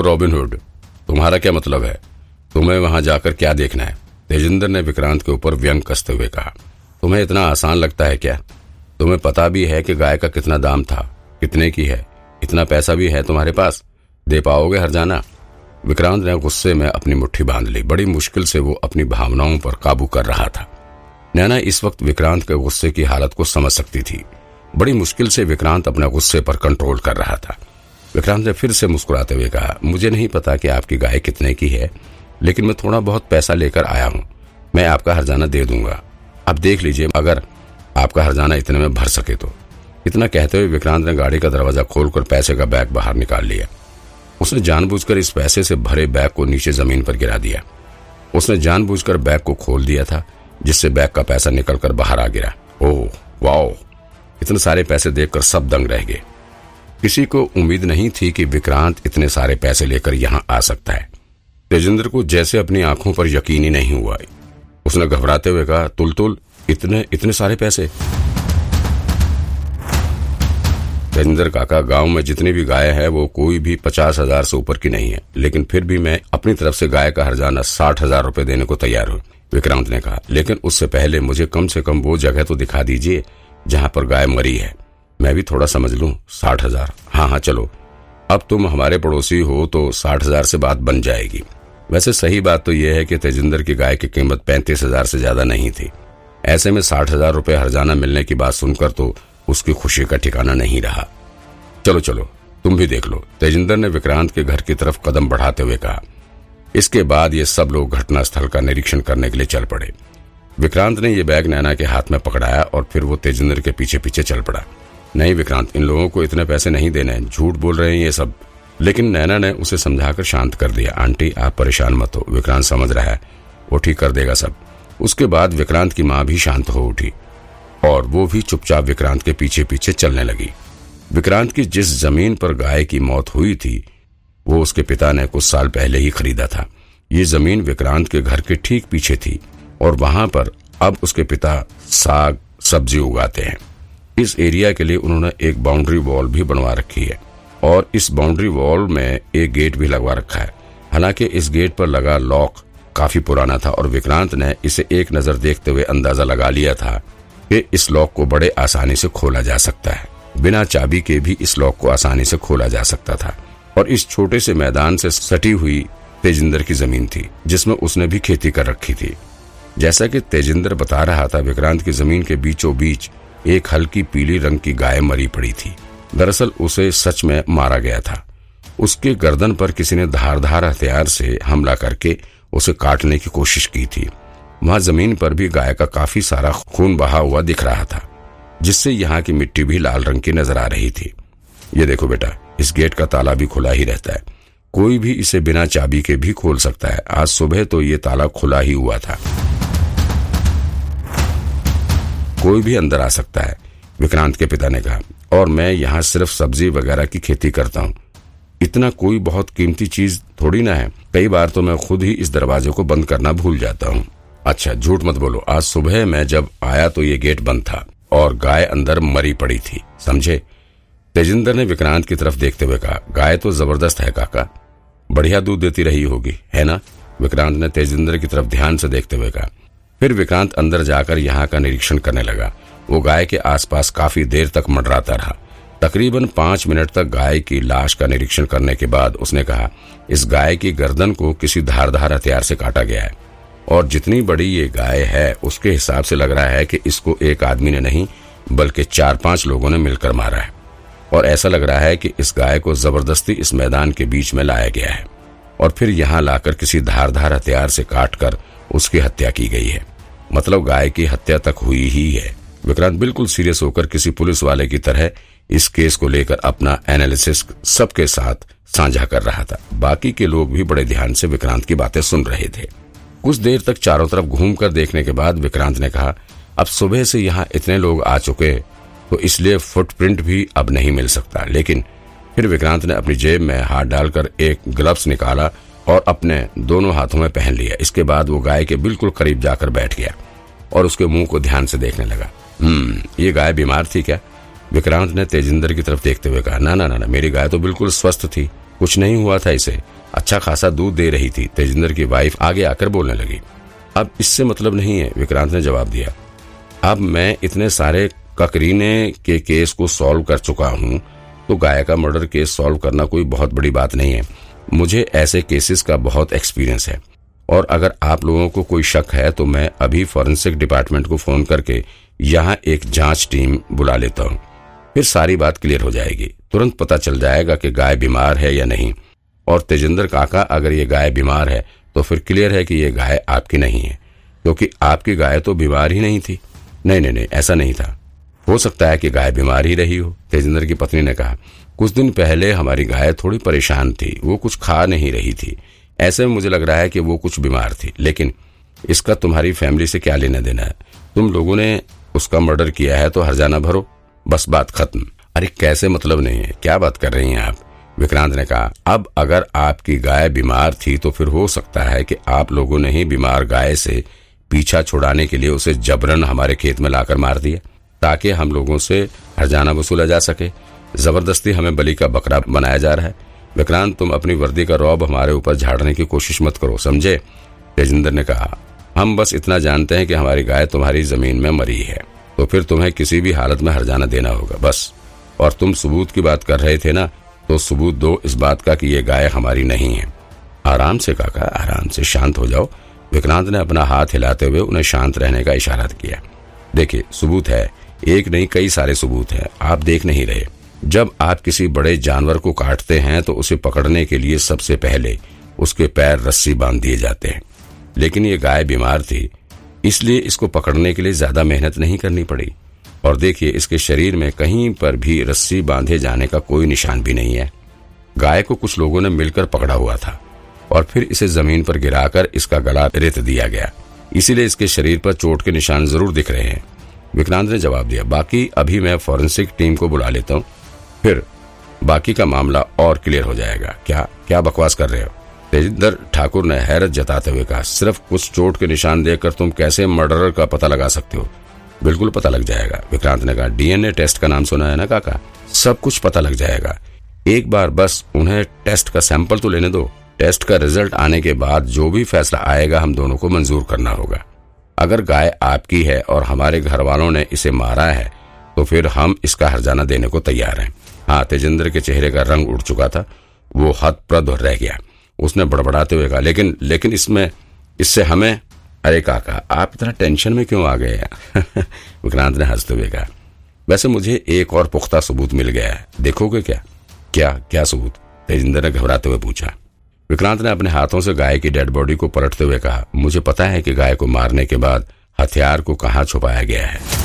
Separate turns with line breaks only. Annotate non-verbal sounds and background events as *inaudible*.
ओ Robin Hood तुम्हारा क्या मतलब है? तुम्हें वहाँ जाकर क्या देखना है? तेजिंदर ने विक्रांत के ऊपर व्यंग कसते हुए कहा, तुम्हें इतना आसान लगता है क्या? तुम्हें पता भी है कि गाय का कितना दाम था, कितने की है, इतना पैसा भी है तुम्हारे पास? दे पाओगे हर जाना? विक्रांत ने गुस्से में अपनी मुट्ठी बाँध ली। बड़ी मुश्किल से वो अपनी भावनाओं पर काबू कर रहा था। नैना इस वक्त विक्रांत के गुस्से की हालत को समझ सकती थी। बड़ी मुश्किल से विक्रांत अपने गुस्से पर कंट्रोल कर रहा था। विक्रांत ने फिर से मुस्कुराते हुए कहा, मुझे नहीं पता कि आपकी गाय कितने की है, लेकिन मैं थोड़ा बहुत पैसा लेकर आया हूँ। मैं आपका हरजाना दे दूँगा। अब देख लीजिए, अगर आपका हरजाना इतने में भर सके तो। इतना कहते हुए विक्रांत ने गाड़ी का दरवाज़ा खोलकर पैसे का बैग बाहर निकाल लिया। उसने जानबूझकर इस पैसे से भरे बैग को नीचे ज़मीन पर गिरा दिया। उसने जानबूझकर बैग को खोल दिया था, जिससे बैग का पैसा निकलकर बाहर आ गिरा। Oh, wow! इतने सारे पैसे देखकर सब दंग रह गए। किसी को उम्मीद नहीं थी कि विक्रांत इतने सारे पैसे लेकर यहाँ आ सकता है। तेजेंद्र को जैसे अपनी आँखों पर यकीन ही नहीं हुआ। उसने घबराते हुए कहा, तुल तुल, इतने इतने सारे पैसे? तेजेंद्र काका, गाँव में जितनी भी गाय है, वो कोई भी पचास हज़ार से ऊपर की नहीं है। लेकिन फिर भी मैं अपनी तरफ़ से गाय का हरजाना साठ हज़ार रूपए देने को तैयार हूँ, विक्रांत ने कहा। लेकिन उससे पहले मुझे कम से कम वो जगह तो दिखा दीजिए जहाँ पर गाय मरी है। मैं भी थोड़ा समझ लूँ, साठ हज़ार। हाँ हाँ चलो। अब तुम हमारे पड़ोसी हो तो साठ हज़ार से बात बन जाएगी। वैसे सही बात तो यह है कि तेजिंदर की गाय की कीमत पैंतीस हज़ार से ज़्यादा नहीं थी। ऐसे में साठ हज़ार रूपए हरजाना मिलने की बात सुनकर तो उसकी खुशी का ठिकाना नहीं रहा। चलो चलो, तुम भी देख लो। तेजिंदर ने विक्रांत के घर की तरफ़ कदम बढ़ाते हुए कहा। इसके बाद ये सब लोग घटनास्थल का निरीक्षण करने के लिए चल पड़े। विक्रांत ने यह बैग नैना के हाथ में पकड़ाया और फिर वो तेजिंदर के पीछे पीछे चल पड़ा। नहीं विक्रांत, इन लोगों को इतने पैसे नहीं देने झूठ बोल रहे हैं ये सब। लेकिन नैना ने उसे समझाकर शांत कर दिया। आंटी, आप परेशान मत हो। विक्रांत समझ रहा है। वो ठीक कर देगा सब। उसके बाद विक्रांत की माँ भी शांत हो उठी और वो भी चुपचाप विक्रांत के पीछे पीछे चलने लगी। विक्रांत की जिस ज़मीन पर गाय की मौत हुई थी, वो उसके पिता ने कुछ साल पहले ही खरीदा था। ये ज़मीन विक्रांत के घर के ठीक पीछे थी और वहाँ पर अब उसके पिता साग सब्ज़ी उगाते हैं। इस एरिया के लिए उन्होंने एक बाउंड्री वॉल भी बनवा रखी है और इस बाउंड्री वॉल में एक गेट भी लगवा रखा है। हालाँकि इस गेट पर लगा लॉक काफ़ी पुराना था और विक्रांत ने इसे एक नज़र देखते हुए अंदाज़ा लगा लिया था कि इस लॉक को बड़े आसानी से खोला जा सकता है। बिना चाबी के भी इस लॉक को आसानी से खोला जा सकता था। और इस छोटे से मैदान से सटी हुई तेजिंदर की ज़मीन थी, जिसमें उसने भी खेती कर रखी थी। जैसा कि तेजिंदर बता रहा था, विक्रांत की ज़मीन के बीचों बीच एक हल्की पीली रंग की गाय मरी पड़ी थी। दरअसल उसे सच में मारा गया था। उसके गर्दन पर किसी ने धारधार हथियार से हमला करके उसे काटने की कोशिश की थी। वहाँ ज़मीन पर भी गाय का काफ़ी सारा खून बहा हुआ दिख रहा था, जिससे यहाँ की मिट्टी भी लाल रंग की नज़र आ रही थी। ये देखो बेटा, इस गेट का ताला भी खुला ही रहता है। कोई भी इसे बिना चाबी के भी खोल सकता है। आज सुबह तो ये ताला खुला ही हुआ था। कोई भी अंदर आ सकता है, विक्रांत के पिता ने कहा। और मैं यहाँ सिर्फ़ सब्ज़ी वगैरह की खेती करता हूँ। इतना कोई बहुत कीमती चीज़ थोड़ी ना है। कई बार तो मैं खुद ही इस दरवाजे को बंद करना भूल जाता हूँ। अच्छा झूठ मत बोलो। आज सुबह मैं जब आया तो ये गेट बंद था और गाय अंदर मरी पड़ी थी। समझे? तेजिंदर ने विक्रांत की तरफ़ देखते हुए कहा, गाय तो ज़बरदस्त है काका। बढ़िया दूध देती रही होगी, है ना? विक्रांत ने तेजिंदर की तरफ़ ध्यान से देखते हुए कहा फिर विक्रांत अंदर जाकर यहाँ का निरीक्षण करने लगा। वो गाय के आसपास काफ़ी देर तक मंडराता रहा। तकरीबन पाँच मिनट तक गाय की लाश का निरीक्षण करने के बाद उसने कहा, इस गाय की गर्दन को किसी धारधार हथियार से काटा गया है। और जितनी बड़ी ये गाय है, उसके हिसाब से लग रहा है कि इसको एक आदमी ने नहीं, बल्कि चार पाँच लोगों ने मिलकर मारा है। और ऐसा लग रहा है कि इस गाय को ज़बरदस्ती इस मैदान के बीच में लाया गया है। और फिर यहाँ लाकर किसी धारधार हथियार से काटकर उसकी हत्या की गई है। मतलब गाय की हत्या तक हुई ही है। विक्रांत बिल्कुल सीरियस होकर किसी पुलिस वाले की तरह इस केस को लेकर अपना एनालिसिस सबके साथ साझा कर रहा था। बाकी के लोग भी बड़े ध्यान से विक्रांत की बातें सुन रहे थे। कुछ देर तक चारों तरफ़ घूमकर देखने के बाद विक्रांत ने कहा, अब सुबह से यहाँ इतने लोग आ चुके तो इसलिए फुटप्रिंट भी अब नहीं मिल सकता। लेकिन फिर विक्रांत ने अपनी जेब में हाथ डालकर एक ग्लव्स निकाला और अपने दोनों हाथों में पहन लिया। इसके बाद वो गाय के बिल्कुल करीब जाकर बैठ गया और उसके मुँह को ध्यान से देखने लगा। हम्म ये गाय बीमार थी क्या? विक्रांत ने तेजिंदर की तरफ़ देखते हुए कहा ना ना ना, मेरी गाय तो बिल्कुल स्वस्थ थी। कुछ नहीं हुआ था इसे। अच्छा खासा दूध दे रही थी। तेजिंदर की वाइफ आगे आकर बोलने लगी अब इससे मतलब नहीं है विक्रांत ने जवाब दिया। अब मैं इतने सारे ककरीने के केस को सॉल्व कर चुका हूँ तो गाय का मर्डर केस सॉल्व करना कोई बहुत बड़ी बात नहीं है। मुझे ऐसे केसेस का बहुत एक्सपीरियंस है। और अगर आप लोगों को कोई शक है तो मैं अभी फॉरेंसिक डिपार्टमेंट को फ़ोन करके यहाँ एक जाँच टीम बुला लेता हूँ। फिर सारी बात क्लियर हो जाएगी। तुरंत पता चल जाएगा कि गाय बीमार है या नहीं। और तेजेंद्र काका, अगर ये गाय बीमार है तो फिर क्लियर है कि ये गाय आपकी नहीं है। क्योंकि आपकी गाय तो बीमार ही नहीं थी। नहीं नहीं नहीं, ऐसा नहीं था। हो सकता है कि गाय बीमार ही रही हो, तेजेंद्र की पत्नी ने कहा। कुछ दिन पहले हमारी गाय थोड़ी परेशान थी, वो कुछ खा नहीं रही थी। ऐसे में मुझे लग रहा है कि वो कुछ बीमार थी। लेकिन इसका तुम्हारी फैमिली से क्या लेना देना है? तुम लोगों ने उसका मर्डर किया है तो हरजाना भरो। बस बात खत्म। अरे कैसे मतलब नहीं है? क्या बात कर रही हैं आप? विक्रांत ने कहा, अब अगर आपकी गाय बीमार थी तो फिर हो सकता है कि आप लोगों ने ही बीमार गाय से पीछा छुड़ाने के लिए उसे जबरन हमारे खेत में लाकर मार दिया, ताकि हम लोगों से हरजाना वसूला जा सके। ज़बरदस्ती हमें बलि का बकरा बनाया जा रहा है। विक्रांत, तुम अपनी वर्दी का रौब हमारे ऊपर झाड़ने की कोशिश मत करो, समझे? तेजिंदर ने कहा, हम बस इतना जानते हैं कि हमारी गाय तुम्हारी ज़मीन में मरी है तो फिर तुम्हें किसी भी हालत में हरजाना देना होगा, बस। और तुम सबूत की बात कर रहे थे ना तो सबूत दो इस बात का कि ये गाय हमारी नहीं है। आराम से काका, आराम से शांत हो जाओ। विक्रांत ने अपना हाथ हिलाते हुए उन्हें शांत रहने का इशारा किया। देखिए, सबूत है, एक नहीं कई सारे सबूत है, आप देख नहीं रहे। जब आप किसी बड़े जानवर को काटते हैं तो उसे पकड़ने के लिए सबसे पहले उसके पैर रस्सी बाँध दिए जाते हैं। लेकिन ये गाय बीमार थी, इसलिए इसको पकड़ने के लिए ज़्यादा मेहनत नहीं करनी पड़ी। और देखिए, इसके शरीर में कहीं पर भी रस्सी बांधे जाने का कोई निशान भी नहीं है। गाय को कुछ लोगों ने मिलकर पकड़ा हुआ था, और फिर इसे ज़मीन पर गिराकर इसका गला रेत दिया गया। इसीलिए इसके शरीर पर चोट के निशान ज़रूर दिख रहे हैं। विक्रांत ने जवाब दिया, बाकी अभी मैं फॉरेंसिक टीम को बुला लेता हूँ। फिर बाकी का मामला और क्लियर हो जाएगा। क्या क्या बकवास कर रहे हो? तेजिंदर ठाकुर ने हैरत जताते हुए कहा, सिर्फ़ कुछ चोट के निशान देखकर तुम कैसे मर्डरर का पता लगा सकते हो? बिल्कुल पता लग जाएगा। विक्रांत ने कहा, डीएनए टेस्ट का नाम सुना है ना काका? सब कुछ पता लग जाएगा। एक बार बस उन्हें टेस्ट का सैंपल तो लेने दो। टेस्ट का रिज़ल्ट आने के बाद जो भी फैसला आएगा, हम दोनों को मंजूर करना होगा। अगर गाय आपकी है और हमारे घर वालों ने इसे मारा है तो फिर हम इसका हरजाना देने को तैयार हैं। हाँ तेजेंद्र के चेहरे का रंग उड़ चुका था। वो हतप्रद रह गया। उसने बड़बड़ाते हुए कहा, लेकिन लेकिन इसमें, इससे हमें, अरे काका, आप इतना टेंशन में क्यों आ गए *laughs* विक्रांत ने हँसते हुए कहा, वैसे मुझे एक और पुख्ता सबूत मिल गया है। देखोगे क्या? क्या क्या सबूत? तेजिंदर ने घबराते हुए पूछा। विक्रांत ने अपने हाथों से गाय की डेड बॉडी को पलटते हुए कहा, मुझे पता है कि गाय को मारने के बाद हथियार को कहाँ छुपाया गया है।